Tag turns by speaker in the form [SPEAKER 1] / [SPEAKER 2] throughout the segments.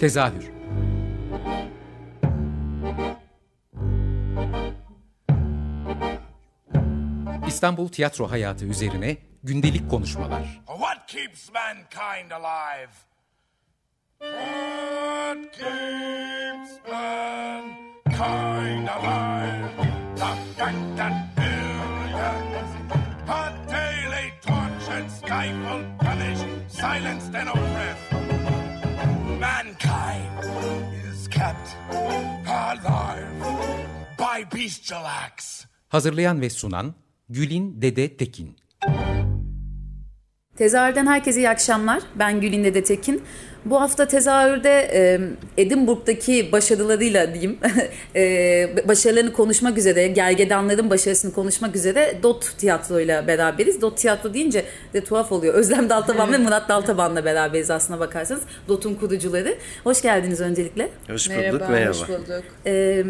[SPEAKER 1] Tezahür İstanbul tiyatro hayatı üzerine gündelik konuşmalar.
[SPEAKER 2] What keeps mankind alive? What keeps mankind alive? The fact that billions are daily tortured, stifled, punished, silenced, and oppressed. Bestial acts.
[SPEAKER 1] Hazırlayan ve sunan Gülin Dede Tekin.
[SPEAKER 3] Tezahürden herkese iyi akşamlar. Ben Gülin Dede Tekin. Bu hafta tezahürde e, Edinburgh'daki başarılarıyla diyeyim, e, başarılarını konuşmak üzere, gergedanların başarısını konuşmak üzere Dot Tiyatro'yla beraberiz. Dot Tiyatro deyince de tuhaf oluyor. Özlem Daltaban ve Murat Daltaban'la beraberiz aslına bakarsanız. Dot'un kurucuları. Hoş geldiniz öncelikle.
[SPEAKER 4] Hoş bulduk,
[SPEAKER 5] Merhaba,
[SPEAKER 4] merhaba.
[SPEAKER 5] hoş bulduk.
[SPEAKER 3] E,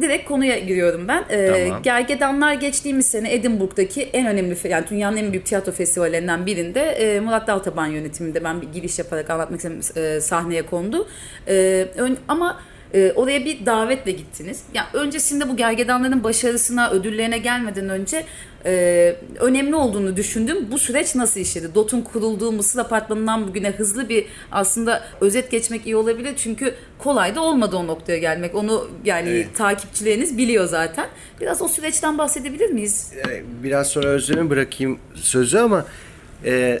[SPEAKER 3] direkt konuya giriyorum ben. Ee,
[SPEAKER 4] Tamam.
[SPEAKER 3] Gergedanlar geçtiğimiz sene Edinburgh'daki en önemli, yani dünyanın en büyük tiyatro festivallerinden birinde e, Murat Daltaban yönetiminde ben bir giriş yaparak anlatmak istedim e, sahneye kondu. E, ön- ama e, oraya bir davetle gittiniz. Yani öncesinde bu gergedanların başarısına, ödüllerine gelmeden önce e, önemli olduğunu düşündüm. Bu süreç nasıl işledi? DOT'un kurulduğu Mısır Apartmanı'ndan bugüne hızlı bir aslında özet geçmek iyi olabilir. Çünkü kolay da olmadı o noktaya gelmek. Onu yani takipçileriniz biliyor zaten. Biraz o süreçten bahsedebilir miyiz?
[SPEAKER 4] Ee, Biraz sonra Özlem'e bırakayım sözü ama e,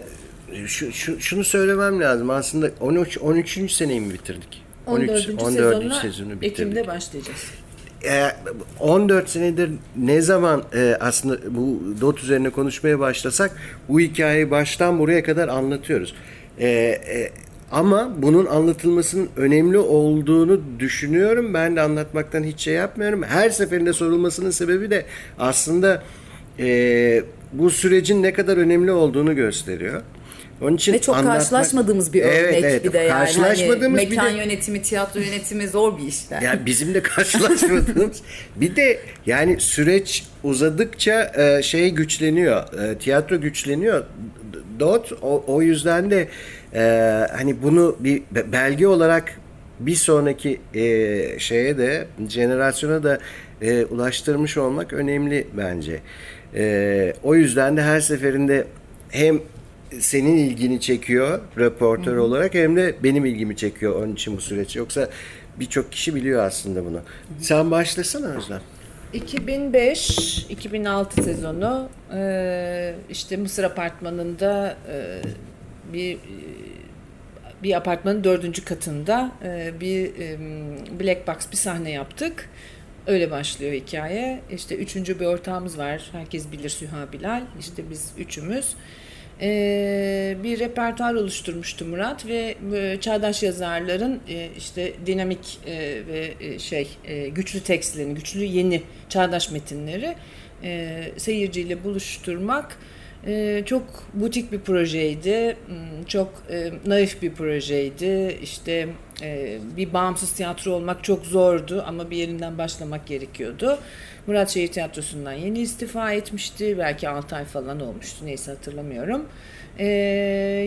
[SPEAKER 4] şu, şu- şunu söylemem lazım. Aslında 13 13. seneyi mi bitirdik?
[SPEAKER 5] 14.
[SPEAKER 4] 14.
[SPEAKER 5] sezonuna
[SPEAKER 4] sezonu bitirdik.
[SPEAKER 5] Ekim'de başlayacağız.
[SPEAKER 4] E, 14 senedir ne zaman e, aslında bu DOT üzerine konuşmaya başlasak bu hikayeyi baştan buraya kadar anlatıyoruz. E, e, ama bunun anlatılmasının önemli olduğunu düşünüyorum. Ben de anlatmaktan hiç şey yapmıyorum. Her seferinde sorulmasının sebebi de aslında e, bu sürecin ne kadar önemli olduğunu gösteriyor. Onun için
[SPEAKER 3] Ve çok
[SPEAKER 4] anlatmak-
[SPEAKER 3] karşılaşmadığımız bir örnek
[SPEAKER 4] Evet, evet.
[SPEAKER 3] bir de yani. Hani
[SPEAKER 4] Karşılaşmadığımız bir
[SPEAKER 3] mekan
[SPEAKER 4] de-
[SPEAKER 3] yönetimi, tiyatro yönetimi zor bir iş. Yani.
[SPEAKER 4] bizim de karşılaşmadığımız bir de yani süreç uzadıkça e, şey güçleniyor. e, tiyatro güçleniyor. Dot o, o yüzden de e, hani bunu bir be- belge olarak bir sonraki e, şeye de jenerasyona da e, ulaştırmış olmak önemli bence. E, o yüzden de her seferinde hem senin ilgini çekiyor röportör olarak hem de benim ilgimi çekiyor onun için bu süreç. Yoksa birçok kişi biliyor aslında bunu. Sen başlasana Özlem.
[SPEAKER 5] 2005-2006 sezonu e, işte Mısır apartmanında e, bir bir apartmanın dördüncü katında e, bir black box bir sahne yaptık. Öyle başlıyor hikaye. İşte üçüncü bir ortağımız var. Herkes bilir Süha Bilal. İşte biz üçümüz. E, bir repertuar oluşturmuştu Murat ve e, çağdaş yazarların e, işte dinamik e, ve e, şey e, güçlü tekstlerini, güçlü yeni çağdaş metinleri e, seyirciyle buluşturmak çok butik bir projeydi, Hmm, çok e, naif bir projeydi. İşte e, bir bağımsız tiyatro olmak çok zordu ama bir yerinden başlamak gerekiyordu. Murat Şehir Tiyatrosu'ndan yeni istifa etmişti. Belki 6 ay falan olmuştu. Neyse hatırlamıyorum. E,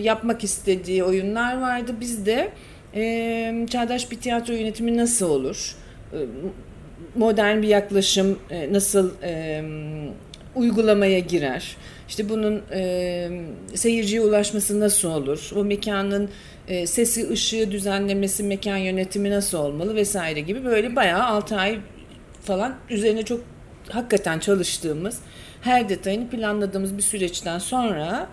[SPEAKER 5] yapmak istediği oyunlar vardı. Biz de e, çağdaş bir tiyatro yönetimi nasıl olur? E, modern bir yaklaşım nasıl uygulamaya girer? İşte bunun e, seyirciye ulaşması nasıl olur? O mekanın e, sesi, ışığı düzenlemesi, mekan yönetimi nasıl olmalı vesaire gibi böyle bayağı 6 ay falan üzerine çok hakikaten çalıştığımız, her detayını planladığımız bir süreçten sonra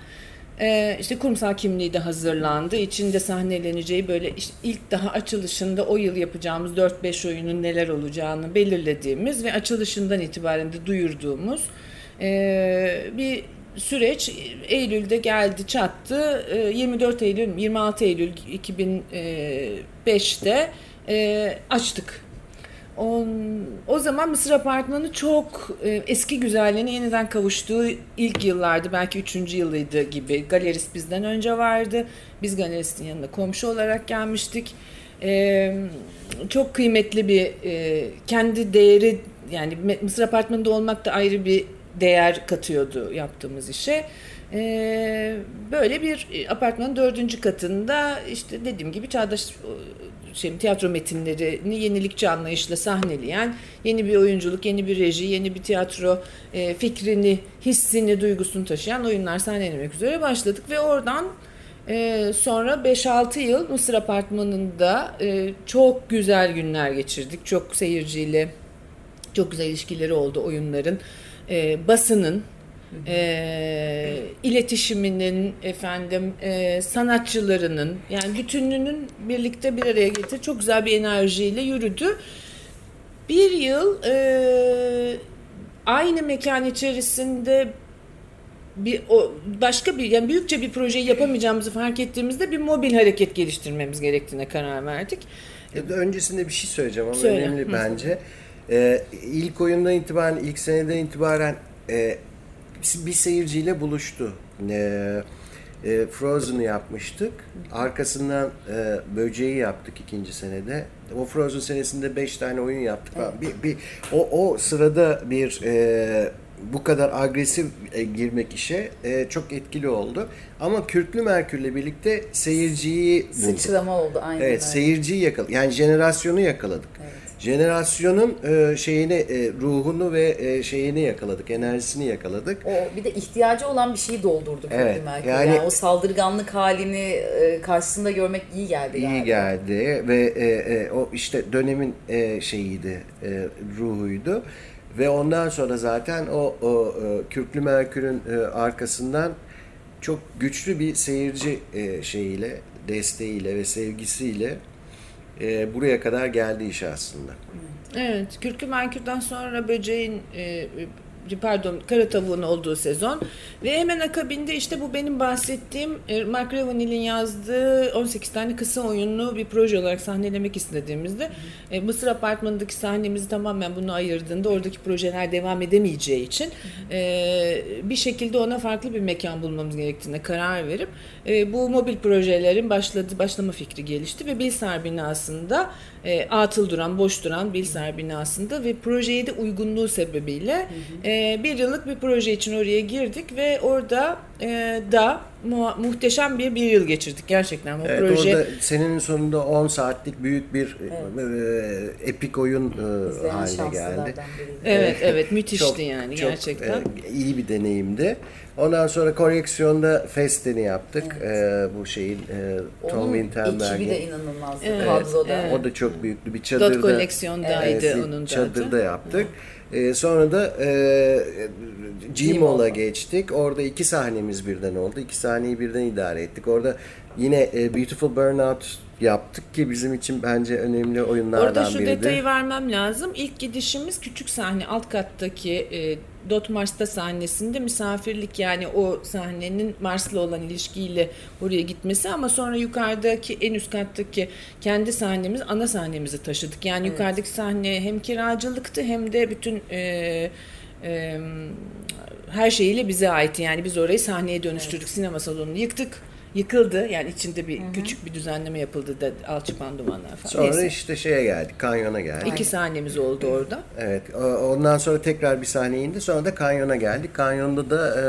[SPEAKER 5] e, işte kurumsal kimliği de hazırlandı. İçinde sahneleneceği böyle işte ilk daha açılışında o yıl yapacağımız 4-5 oyunun neler olacağını belirlediğimiz ve açılışından itibaren de duyurduğumuz e, bir süreç Eylül'de geldi çattı. E, 24 Eylül, 26 Eylül 2005'te e, açtık o, zaman Mısır Apartmanı çok e, eski güzelliğine yeniden kavuştuğu ilk yıllardı. Belki üçüncü yılıydı gibi. Galerist bizden önce vardı. Biz galeristin yanına komşu olarak gelmiştik. E, çok kıymetli bir e, kendi değeri yani Mısır Apartmanı'nda olmak da ayrı bir değer katıyordu yaptığımız işe. E, böyle bir apartmanın dördüncü katında işte dediğim gibi çağdaş şey, tiyatro metinlerini yenilikçi anlayışla sahneleyen yeni bir oyunculuk, yeni bir reji, yeni bir tiyatro e, fikrini, hissini, duygusunu taşıyan oyunlar sahnelemek üzere başladık ve oradan e, sonra 5-6 yıl Mısır Apartmanı'nda e, çok güzel günler geçirdik. Çok seyirciyle çok güzel ilişkileri oldu oyunların. E, basının, e, iletişiminin, efendim e, sanatçılarının yani bütününün birlikte bir araya getirip çok güzel bir enerjiyle yürüdü. Bir yıl e, aynı mekan içerisinde bir o başka bir yani büyükçe bir projeyi yapamayacağımızı fark ettiğimizde bir mobil hareket geliştirmemiz gerektiğine karar verdik.
[SPEAKER 4] Öncesinde bir şey söyleyeceğim ama
[SPEAKER 5] Söyle.
[SPEAKER 4] önemli bence. Ee, ilk oyundan itibaren, ilk seneden itibaren e, bir seyirciyle buluştu. Ee, e, Frozen'ı yapmıştık. Arkasından e, Böceği yaptık ikinci senede. O Frozen senesinde beş tane oyun yaptık. falan. Bir, bir, o, o sırada bir e, bu kadar agresif e, girmek işe e, çok etkili oldu. Ama Kürklü Merkür'le birlikte seyirciyi bulduk.
[SPEAKER 3] Sıçrama oldu aynen
[SPEAKER 4] Evet,
[SPEAKER 3] öyle.
[SPEAKER 4] seyirciyi yakaladık. Yani jenerasyonu yakaladık. Jenerasyonun e, şeyini, e, ruhunu ve e, şeyini yakaladık, enerjisini yakaladık.
[SPEAKER 3] O bir de ihtiyacı olan bir şeyi doldurdu
[SPEAKER 4] Evet,
[SPEAKER 3] Mercury.
[SPEAKER 4] yani-
[SPEAKER 3] Yani, o saldırganlık halini e, karşısında görmek iyi geldi
[SPEAKER 4] İyi
[SPEAKER 3] galiba.
[SPEAKER 4] geldi ve e, e, o işte dönemin e, şeyiydi, e, ruhuydu. Ve ondan sonra zaten o, o e, Kürklü Merkür'ün e, arkasından çok güçlü bir seyirci e, şeyiyle, desteğiyle ve sevgisiyle e, buraya kadar geldi iş aslında.
[SPEAKER 5] Evet, Kürkü Merkür'den sonra böceğin e, pardon kara tavuğun olduğu sezon. Ve hemen akabinde işte bu benim bahsettiğim e, Mark Ravenhill'in yazdığı 18 tane kısa oyunlu bir proje olarak sahnelemek istediğimizde e, Mısır Apartmanı'ndaki sahnemizi tamamen bunu ayırdığında oradaki projeler devam edemeyeceği için e, bir şekilde ona farklı bir mekan bulmamız gerektiğine karar verip e, bu mobil projelerin başladı başlama fikri gelişti ve Bilsar binasında e, atıl duran, boş duran Bilsar binasında ve projeye de uygunluğu sebebiyle e, bir yıllık bir proje için oraya girdik ve orada e, da mu- muhteşem bir bir yıl geçirdik gerçekten. O
[SPEAKER 4] Evet,
[SPEAKER 5] proje
[SPEAKER 4] orada senenin sonunda 10 saatlik büyük bir e, epik oyun e, haline geldi.
[SPEAKER 5] evet evet müthişti
[SPEAKER 4] Çok-
[SPEAKER 5] yani
[SPEAKER 4] çok,
[SPEAKER 5] gerçekten.
[SPEAKER 4] e, iyi bir deneyimdi. Ondan sonra koleksiyonda Fest'ini yaptık. E, bu şeyin e, Tom
[SPEAKER 3] Onun
[SPEAKER 4] Winterberg'in.
[SPEAKER 3] ekibi de inanılmazdı
[SPEAKER 5] Evet,
[SPEAKER 3] kadroda.
[SPEAKER 5] evet.
[SPEAKER 4] O da çok büyüklü bir çadırda.
[SPEAKER 5] Dot koleksiyondaydı
[SPEAKER 4] Evet,
[SPEAKER 5] onun
[SPEAKER 4] Çadırda
[SPEAKER 5] zaten.
[SPEAKER 4] yaptık. E, sonra da e, Gmall'a geçtik. Orada iki sahnemiz birden oldu. İki sahneyi birden idare ettik. Orada yine e, Beautiful Burnout yaptık ki bizim için bence önemli oyunlardan
[SPEAKER 5] Orada şu
[SPEAKER 4] biriydi.
[SPEAKER 5] detayı vermem lazım. İlk gidişimiz küçük sahne alt kattaki e, Dot Mars'ta sahnesinde misafirlik yani o sahnenin Mars'la olan ilişkiyle oraya gitmesi ama sonra yukarıdaki en üst kattaki kendi sahnemiz ana sahnemizi taşıdık. Yani yukarıdaki sahne hem kiracılıktı hem de bütün e, e, her şeyiyle bize ait. Yani biz orayı sahneye dönüştürdük. Sinema salonunu yıktık. Yıkıldı. Yani içinde bir küçük bir düzenleme yapıldı da alçıpan dumanlar falan.
[SPEAKER 4] Sonra
[SPEAKER 5] Neyse.
[SPEAKER 4] işte şeye geldik, kanyona geldik.
[SPEAKER 5] İki sahnemiz oldu orada.
[SPEAKER 4] Evet, ondan sonra tekrar bir sahne indi. Sonra da kanyona geldik. Kanyonda da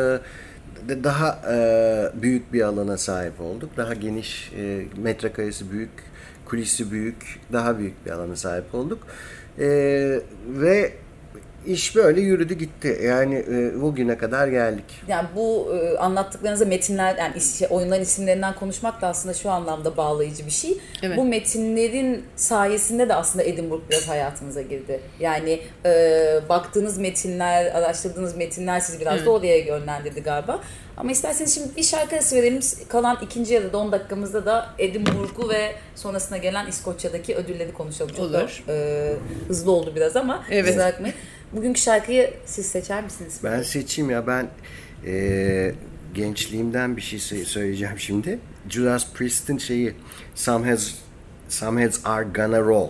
[SPEAKER 4] e, daha e, büyük bir alana sahip olduk. Daha geniş, e, metrekaresi büyük, kulisi büyük, daha büyük bir alana sahip olduk. E, ve iş böyle yürüdü gitti. Yani e, bugüne kadar geldik.
[SPEAKER 3] Yani bu e, anlattıklarınızda metinler yani is- şey, oyunların isimlerinden konuşmak da aslında şu anlamda bağlayıcı bir şey.
[SPEAKER 5] Evet.
[SPEAKER 3] Bu metinlerin sayesinde de aslında Edinburgh biraz hayatınıza girdi. Yani e, baktığınız metinler, araştırdığınız metinler sizi biraz da oraya yönlendirdi galiba. Ama isterseniz şimdi bir şarkı arası verelim. Kalan ikinci ya da 10 dakikamızda da Edinburgh'u ve sonrasına gelen İskoçya'daki ödülleri konuşalım. Çok da,
[SPEAKER 5] Olur.
[SPEAKER 3] e, hızlı oldu biraz ama
[SPEAKER 5] Evet.
[SPEAKER 3] Bugünkü şarkıyı siz seçer misiniz?
[SPEAKER 4] Ben seçeyim ya ben e, gençliğimden bir şey sö- söyleyeceğim şimdi. Judas Priest'in şeyi Some Heads, Some Heads Are Gonna Roll.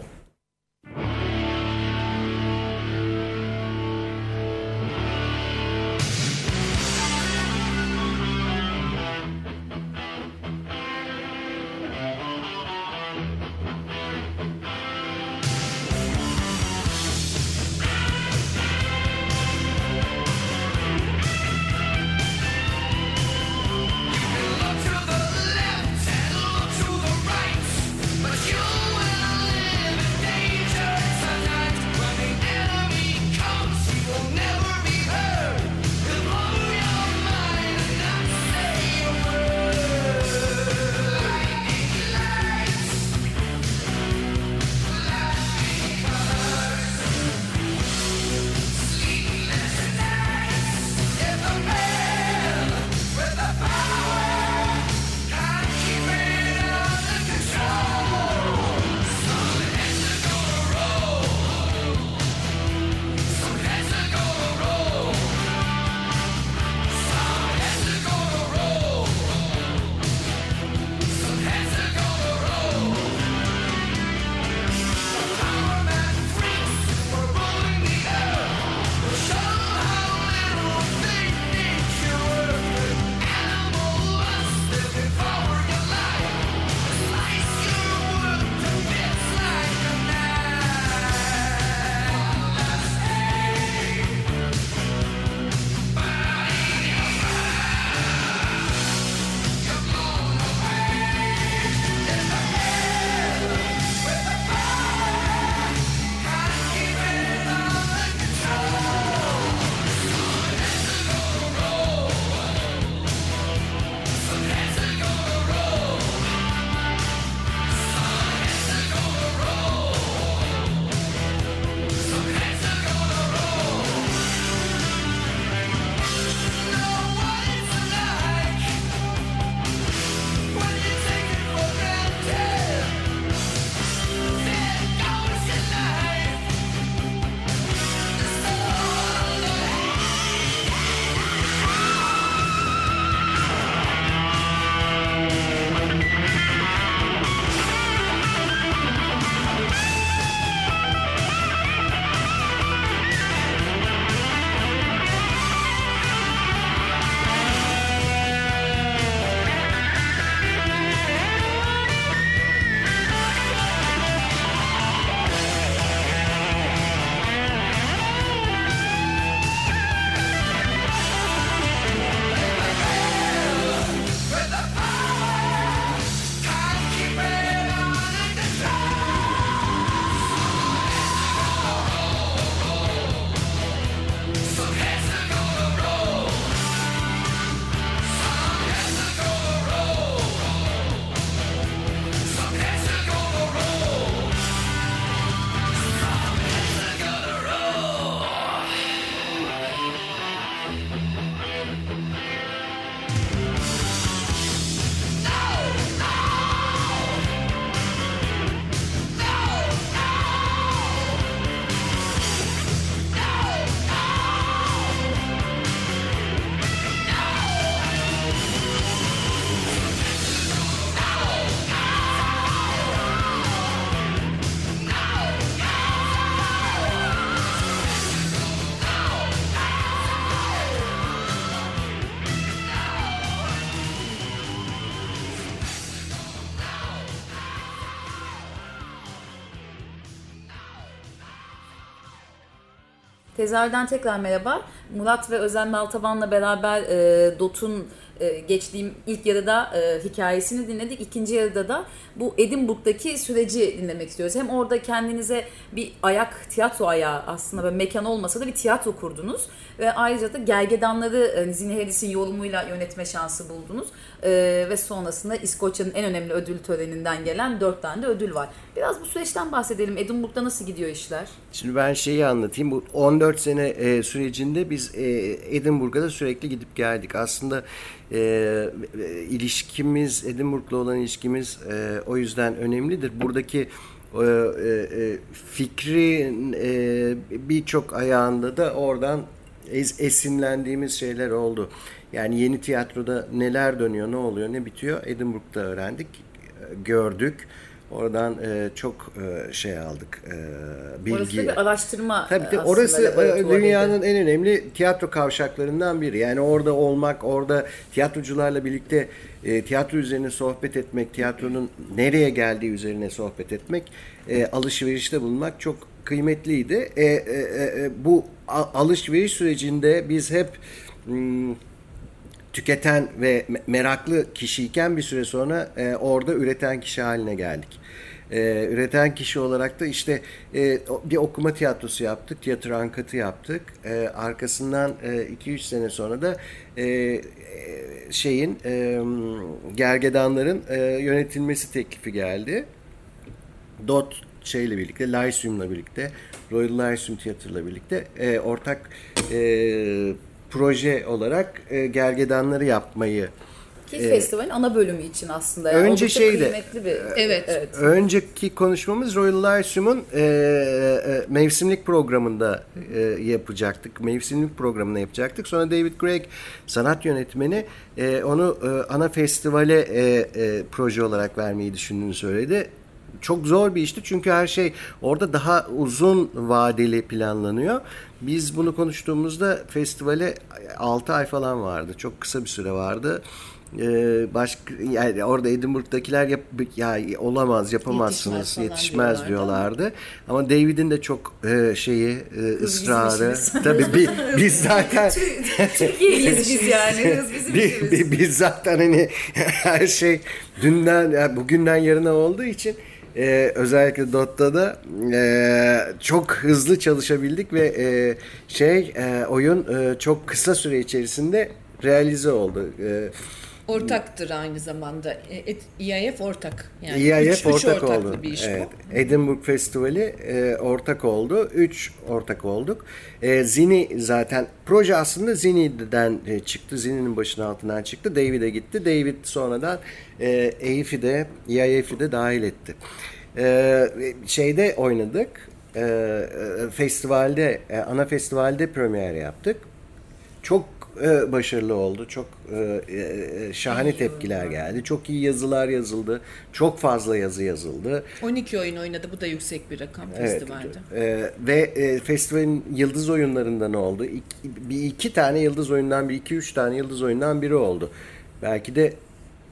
[SPEAKER 3] Tezahürden tekrar merhaba. Murat ve Özen Baltaban'la beraber e, DOT'un e, geçtiğim ilk yarıda e, hikayesini dinledik. İkinci yarıda da bu Edinburgh'daki süreci dinlemek istiyoruz. Hem orada kendinize bir ayak, tiyatro ayağı aslında böyle mekan olmasa da bir tiyatro kurdunuz. Ve ayrıca da Gergedanları e, Zine Harris'in yorumuyla yönetme şansı buldunuz. E, ve sonrasında İskoçya'nın en önemli ödül töreninden gelen dört tane de ödül var. Biraz bu süreçten bahsedelim. Edinburgh'da nasıl gidiyor işler?
[SPEAKER 4] Şimdi ben şeyi anlatayım. Bu 14 sene e, sürecinde biz e, Edinburgh'a da sürekli gidip geldik. Aslında e, e, ilişkimiz, Edinburgh'la olan ilişkimiz e, o yüzden önemlidir. Buradaki e, e, fikrin e, birçok ayağında da oradan es, esinlendiğimiz şeyler oldu. Yani yeni tiyatroda neler dönüyor, ne oluyor, ne bitiyor Edinburgh'da öğrendik, gördük. Oradan e, çok e, şey aldık, e, bilgi.
[SPEAKER 3] Orası da bir araştırma
[SPEAKER 4] Tabii de
[SPEAKER 3] aslında
[SPEAKER 4] orası e, dünyanın en önemli tiyatro kavşaklarından biri. Yani orada olmak, orada tiyatrocularla birlikte e, tiyatro üzerine sohbet etmek, tiyatronun nereye geldiği üzerine sohbet etmek, e, alışverişte bulunmak çok kıymetliydi. E, e, e, bu a- alışveriş sürecinde biz hep hmm, tüketen ve me- meraklı kişiyken bir süre sonra e, orada üreten kişi haline geldik. E, üreten kişi olarak da işte e, bir okuma tiyatrosu yaptık, tiyatro ankatı yaptık. E, arkasından 2-3 sene sonra da e, e, şeyin e, gergedanların e, yönetilmesi teklifi geldi. Dot şeyle birlikte, Lyceum'la birlikte, Royal Lyceum Theatre'la birlikte e, ortak e, proje olarak e, gergedanları yapmayı
[SPEAKER 3] Ki festivalin ana bölümü için aslında. Yani
[SPEAKER 4] Önce şeydi,
[SPEAKER 3] kıymetli bir.
[SPEAKER 5] Evet.
[SPEAKER 4] Önceki konuşmamız Royal Lyceum'un e, e, mevsimlik programında e, yapacaktık. Mevsimlik programını yapacaktık. Sonra David Craig sanat yönetmeni e, onu e, ana festivale e, e, proje olarak vermeyi düşündüğünü söyledi. Çok zor bir işti çünkü her şey orada daha uzun vadeli planlanıyor. Biz bunu konuştuğumuzda festivale 6 ay falan vardı. Çok kısa bir süre vardı. Ee, başka yani orada Edinburgh'dakiler yap, ya olamaz yapamazsınız
[SPEAKER 5] Yetişmez
[SPEAKER 4] yetişmez
[SPEAKER 5] diyorlardı
[SPEAKER 4] diyorlardı. Ama David'in de çok e, şeyi e, ısrarı. Tabii bi- biz zaten
[SPEAKER 3] Türkiye'liyiz biz yani. Hız bizim
[SPEAKER 4] bi-
[SPEAKER 3] işimiz.
[SPEAKER 4] bi- biz zaten hani her şey dünden yani bugünden yarına olduğu için e, özellikle Dot'ta da e, çok hızlı çalışabildik ve e, şey e, oyun e, çok kısa süre içerisinde realize oldu. E,
[SPEAKER 5] Ortaktır aynı zamanda. E, EIF ortak. Yani
[SPEAKER 4] EIF
[SPEAKER 5] üç, üç
[SPEAKER 4] ortak
[SPEAKER 5] ortaklı
[SPEAKER 4] oldu.
[SPEAKER 5] bir iş
[SPEAKER 4] evet.
[SPEAKER 5] bu.
[SPEAKER 4] Edinburgh Festivali e, ortak oldu. Üç ortak olduk. E, Zini zaten proje aslında Zini'den e, çıktı. Zini'nin başının altından çıktı. David'e gitti. David sonradan e, EIF'i de EIF'i de dahil etti. E, şeyde oynadık. E, e, festivalde, e, ana festivalde premier yaptık. Çok e, başarılı oldu. Çok e, e, şahane tepkiler geldi. Çok iyi yazılar yazıldı. Çok fazla yazı yazıldı.
[SPEAKER 5] 12 oyun oynadı. Bu da yüksek bir rakam
[SPEAKER 4] Evet.
[SPEAKER 5] festivalde.
[SPEAKER 4] E, ve e, festivalin yıldız oyunlarından oldu. İki, bir iki tane yıldız oyundan bir, iki üç tane yıldız oyundan biri oldu. Belki de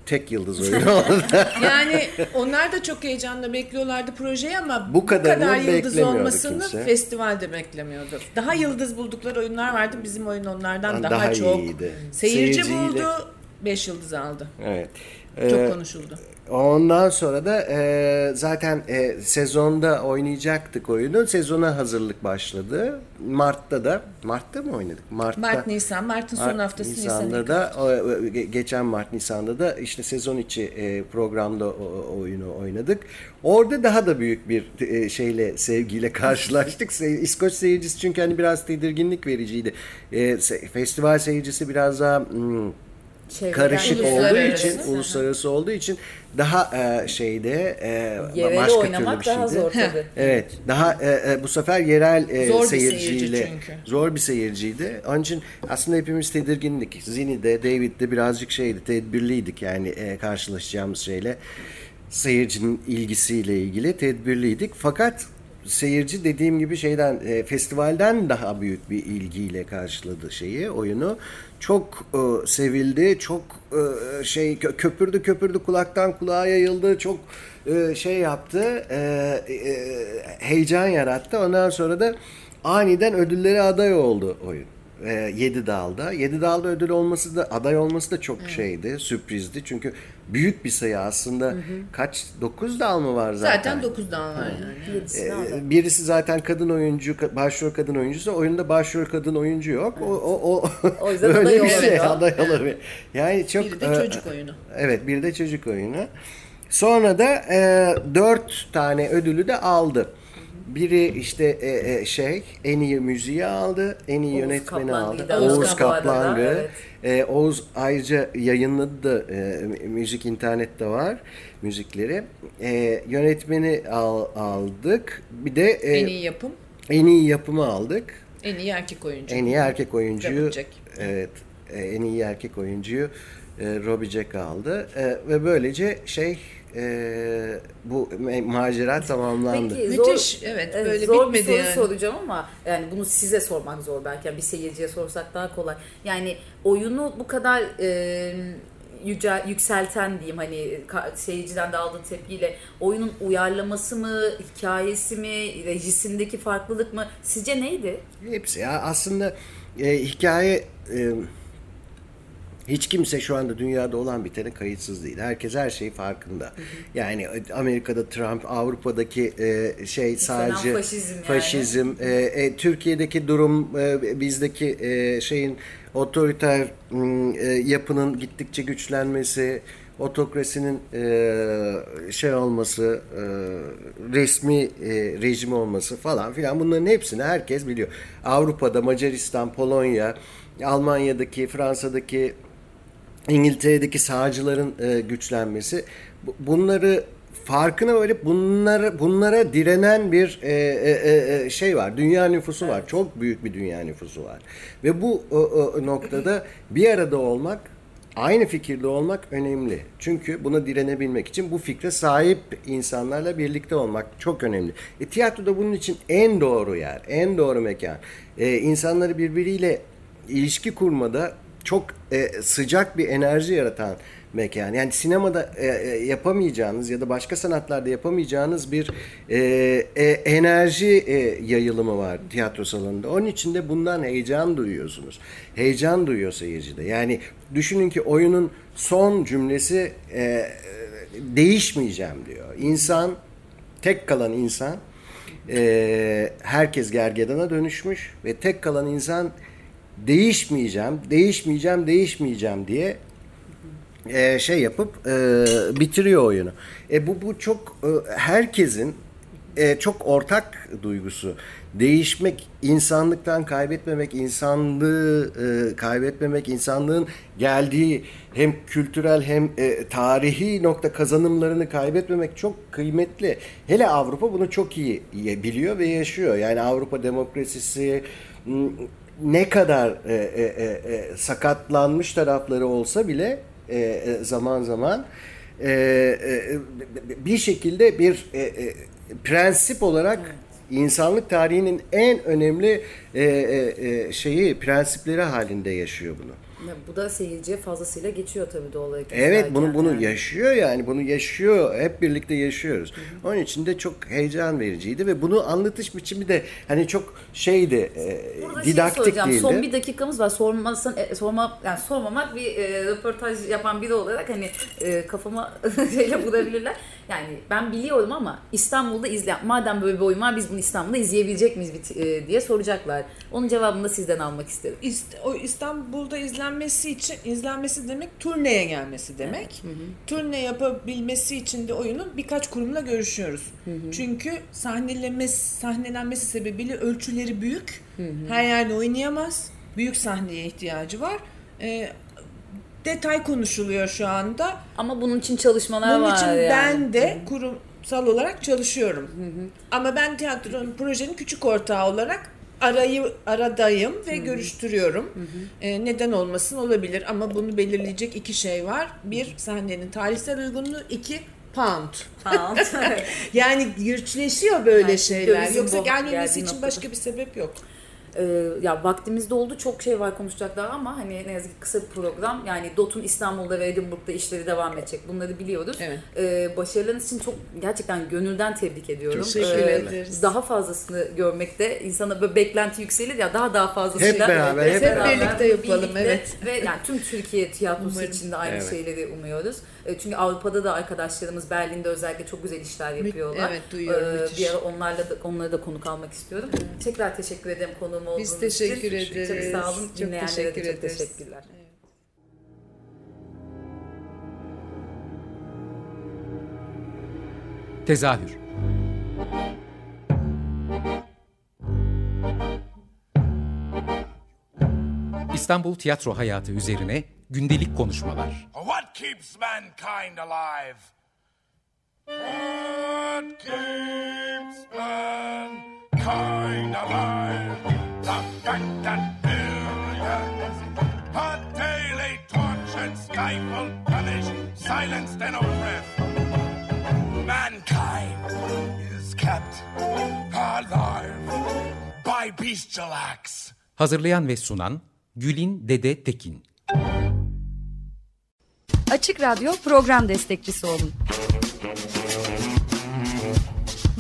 [SPEAKER 4] tek yıldız oyunu.
[SPEAKER 5] Yani onlar da çok heyecanla bekliyorlardı projeyi ama
[SPEAKER 4] Bu
[SPEAKER 5] bu
[SPEAKER 4] kadarını
[SPEAKER 5] kadar yıldız olmasını
[SPEAKER 4] kimse.
[SPEAKER 5] festivalde beklemiyordu. Daha yıldız buldukları oyunlar vardı. Bizim oyun onlardan
[SPEAKER 4] Daha
[SPEAKER 5] daha, çok.
[SPEAKER 4] iyiydi.
[SPEAKER 5] Seyirci
[SPEAKER 4] Seyirciyle-
[SPEAKER 5] buldu. 5 yıldız aldı.
[SPEAKER 4] evet.
[SPEAKER 5] Çok
[SPEAKER 4] E,
[SPEAKER 5] konuşuldu.
[SPEAKER 4] Ondan sonra da e, zaten e, sezonda oynayacaktık oyunu. Sezona hazırlık başladı. Mart'ta da. Mart'ta mı oynadık? Mart'ta.
[SPEAKER 5] Mart, Nisan. Mart'ın son
[SPEAKER 4] Mart,
[SPEAKER 5] haftası
[SPEAKER 4] Nisan'da da o, ge- geçen Mart Nisan'da da işte sezon içi e, programda o, oyunu oynadık. Orada daha da büyük bir e, şeyle sevgiyle karşılaştık. İskoç seyircisi çünkü hani biraz tedirginlik vericiydi. E, festival seyircisi biraz daha hmm,
[SPEAKER 3] Çevreden-
[SPEAKER 4] karışık olduğu için, uluslararası olduğu için daha e, şeyde e,
[SPEAKER 3] Yereli
[SPEAKER 4] başka
[SPEAKER 3] oynamak
[SPEAKER 4] türlü bir
[SPEAKER 3] daha
[SPEAKER 4] şeydi.
[SPEAKER 3] zor tabii.
[SPEAKER 4] Evet. Daha e, e, bu sefer yerel e,
[SPEAKER 5] Zor bir
[SPEAKER 4] seyirciyle
[SPEAKER 5] seyirci çünkü.
[SPEAKER 4] zor bir seyirciydi. Onun için aslında hepimiz tedirgindik. Zini'de, David'de birazcık şeydi, tedbirliydik yani e, karşılaşacağımız şeyle. Seyircinin ilgisiyle ilgili tedbirliydik. Fakat seyirci dediğim gibi şeyden e, festivalden daha büyük bir ilgiyle karşıladı şeyi, oyunu. Çok e, sevildi, çok e, şey kö- köpürdü köpürdü kulaktan kulağa yayıldı. Çok e, şey yaptı, e, e, heyecan yarattı. Ondan sonra da aniden ödüllere aday oldu oyun. E, 7 dalda. 7 dalda ödül olması da aday olması da çok şeydi, sürprizdi. Çünkü büyük bir sayı aslında. Kaç 9 dal mı var zaten?
[SPEAKER 5] Zaten 9 dal var yani.
[SPEAKER 4] Ee, Birisi zaten kadın oyuncu, başrol kadın oyuncusu. Oyunda başrol kadın oyuncu yok. O o o,
[SPEAKER 3] O yüzden
[SPEAKER 4] öyle
[SPEAKER 3] aday
[SPEAKER 4] bir şey aday olamıyor. Yani çok
[SPEAKER 5] Biri de
[SPEAKER 4] e,
[SPEAKER 5] çocuk oyunu.
[SPEAKER 4] Evet, bir de çocuk oyunu. Sonra da e, dört tane ödülü de aldı. Biri işte e, e, şey en iyi müziği aldı, en iyi
[SPEAKER 3] Oğuz
[SPEAKER 4] yönetmeni
[SPEAKER 3] Kaplangı
[SPEAKER 4] aldı. Oğuz
[SPEAKER 3] Oğuz Kaplangı, evet.
[SPEAKER 4] E, Oğuz ayrıca yayınladı da e, müzik internette var müzikleri. E, yönetmeni al, aldık. Bir de e,
[SPEAKER 5] En iyi yapım,
[SPEAKER 4] en iyi yapımı aldık.
[SPEAKER 5] en iyi erkek oyuncu.
[SPEAKER 4] En iyi erkek oyuncuyu evet e, en iyi erkek oyuncuyu e, Robbie Jack aldı E, ve böylece şey e, bu macera tamamlandı.
[SPEAKER 3] Peki,
[SPEAKER 5] Müthiş, evet, böyle
[SPEAKER 3] zor
[SPEAKER 5] bitmedi
[SPEAKER 3] bir soru
[SPEAKER 5] yani.
[SPEAKER 3] soracağım ama yani bunu size sormak zor belki Yani bir seyirciye sorsak daha kolay. Yani oyunu bu kadar e, yüce, yükselten diyeyim hani seyirciden de aldığı tepkiyle oyunun uyarlaması mı, hikayesi mi, rejisindeki farklılık mı sizce neydi?
[SPEAKER 4] Hepsi ya aslında e, hikaye e, hiç kimse şu anda dünyada olan bitene kayıtsız değil. Herkes her şey farkında. Yani e, Amerika'da Trump, Avrupa'daki e, şey sadece
[SPEAKER 3] faşizm yani.
[SPEAKER 4] faşizm, e, e, Türkiye'deki durum e, bizdeki e, şeyin otoriter e, yapının gittikçe güçlenmesi, otokrasinin e, şey olması, e, resmi e, rejim olması falan filan bunların hepsini herkes biliyor. Avrupa'da Macaristan, Polonya, Almanya'daki, Fransa'daki, İngiltere'deki sağcıların e, güçlenmesi bu- bunları farkına varıp bunlara bunlara direnen bir e, e, e, e, şey var. Dünya nüfusu var. Çok büyük bir dünya nüfusu var. Ve bu o, o noktada bir arada olmak, aynı fikirde olmak önemli. Çünkü buna direnebilmek için bu fikre sahip insanlarla birlikte olmak çok önemli. E, tiyatro da bunun için en doğru yer, en doğru mekan. E, insanları birbiriyle ilişki kurmada çok e, sıcak bir enerji yaratan mekan. Yani sinemada e, e, yapamayacağınız ya da başka sanatlarda yapamayacağınız bir e, e, enerji e, yayılımı var tiyatro salonunda. Onun için de bundan heyecan duyuyorsunuz. Heyecan duyuyor seyircide. Yani düşünün ki oyunun son cümlesi e, değişmeyeceğim diyor. İnsan, tek kalan insan e, herkes gergedana dönüşmüş ve tek kalan insan değişmeyeceğim, değişmeyeceğim, değişmeyeceğim diye e, şey yapıp e, bitiriyor oyunu. E bu bu çok e, herkesin e, çok ortak duygusu. Değişmek, insanlıktan kaybetmemek, insanlığı e, kaybetmemek, insanlığın geldiği hem kültürel hem e, tarihi nokta kazanımlarını kaybetmemek çok kıymetli. Hele Avrupa bunu çok iyi biliyor ve yaşıyor. Yani Avrupa demokrasisi ne kadar e, e, e, e, sakatlanmış tarafları olsa bile e, e, zaman zaman e, e, bir şekilde bir e, e, prensip olarak insanlık tarihinin en önemli e, e, e, şeyi prensipleri halinde yaşıyor bunu.
[SPEAKER 3] Ya bu da seyirciye fazlasıyla geçiyor tabii doğal olarak.
[SPEAKER 4] Evet bunu bunu
[SPEAKER 3] yani.
[SPEAKER 4] yaşıyor yani bunu yaşıyor hep birlikte yaşıyoruz. Onun için de çok heyecan vericiydi ve bunu anlatış biçimi de hani çok şeydi e,
[SPEAKER 3] Burada şey
[SPEAKER 4] didaktik
[SPEAKER 3] soracağım.
[SPEAKER 4] değildi.
[SPEAKER 3] Son bir dakikamız var. Sormasan, e, sorma, yani sormamak bir e, röportaj yapan biri olarak hani e, kafama şeyle vurabilirler. Yani ben biliyorum ama İstanbul'da izleyen, madem böyle bir oyun var biz bunu İstanbul'da izleyebilecek miyiz e, diye soracaklar. Onun cevabını da sizden almak isterim.
[SPEAKER 5] İst- o İstanbul'da izlenmesi için izlenmesi demek turneye gelmesi demek. Turne yapabilmesi için de oyunun birkaç kurumla görüşüyoruz. Çünkü sahnelenmesi, sahnelenmesi sebebiyle ölçüleri büyük. Her yerde oynayamaz. Büyük sahneye ihtiyacı var. Ee, detay konuşuluyor şu anda.
[SPEAKER 3] Ama bunun için çalışmalar
[SPEAKER 5] Bunun
[SPEAKER 3] var
[SPEAKER 5] için
[SPEAKER 3] yani.
[SPEAKER 5] ben de kurumsal olarak çalışıyorum. Ama ben tiyatronun projenin küçük ortağı olarak arayı aradayım ve görüştürüyorum. Ee, neden olmasın olabilir ama bunu belirleyecek iki şey var. Bir sahnenin tarihsel uygunluğu, iki pound.
[SPEAKER 3] Tamam.
[SPEAKER 5] Yani güçleşiyor böyle
[SPEAKER 3] Ay,
[SPEAKER 5] şeyler. Yoksa
[SPEAKER 3] bu
[SPEAKER 5] gelmemesi için
[SPEAKER 3] noktada.
[SPEAKER 5] başka bir sebep yok.
[SPEAKER 3] E, ya vaktimizde oldu çok şey var konuşacak daha ama hani ne yazık ki kısa bir program. Yani DOT'un İstanbul'da ve Edinburgh'da işleri devam edecek. Bunları biliyoruz.
[SPEAKER 5] Evet.
[SPEAKER 3] E, başarılarınız için çok gerçekten gönülden tebrik ediyorum.
[SPEAKER 4] Teşekkür
[SPEAKER 3] E,
[SPEAKER 5] ederiz.
[SPEAKER 3] Daha fazlasını görmekte insana böyle beklenti yükselir ya daha daha fazlasıyla.
[SPEAKER 4] Hep beraber, hep
[SPEAKER 5] Hep birlikte yapalım, evet.
[SPEAKER 3] Ve yani tüm Türkiye tiyatrosu
[SPEAKER 5] Umarım.
[SPEAKER 3] için de aynı
[SPEAKER 4] Evet.
[SPEAKER 3] şeyleri umuyoruz. E, Çünkü Avrupa'da da arkadaşlarımız Berlin'de özellikle çok güzel işler yapıyorlar.
[SPEAKER 5] evet, duyuyorum,
[SPEAKER 3] E. Bir ara onlarla da, onları da konuk almak istiyorum. Tekrar teşekkür ederim konuğum olduğunuz
[SPEAKER 5] Biz teşekkür
[SPEAKER 3] için.
[SPEAKER 5] ederiz.
[SPEAKER 3] Çok sağ olun.
[SPEAKER 5] Çok
[SPEAKER 3] Dinleyenlere
[SPEAKER 5] teşekkür
[SPEAKER 3] de çok
[SPEAKER 5] ederiz.
[SPEAKER 3] teşekkürler.
[SPEAKER 1] Tezahür İstanbul tiyatro hayatı üzerine gündelik konuşmalar.
[SPEAKER 2] What keeps mankind alive? What keeps mankind alive?
[SPEAKER 1] Hazırlayan ve sunan Gülin Dede Tekin.
[SPEAKER 6] Açık Radyo program destekçisi olun.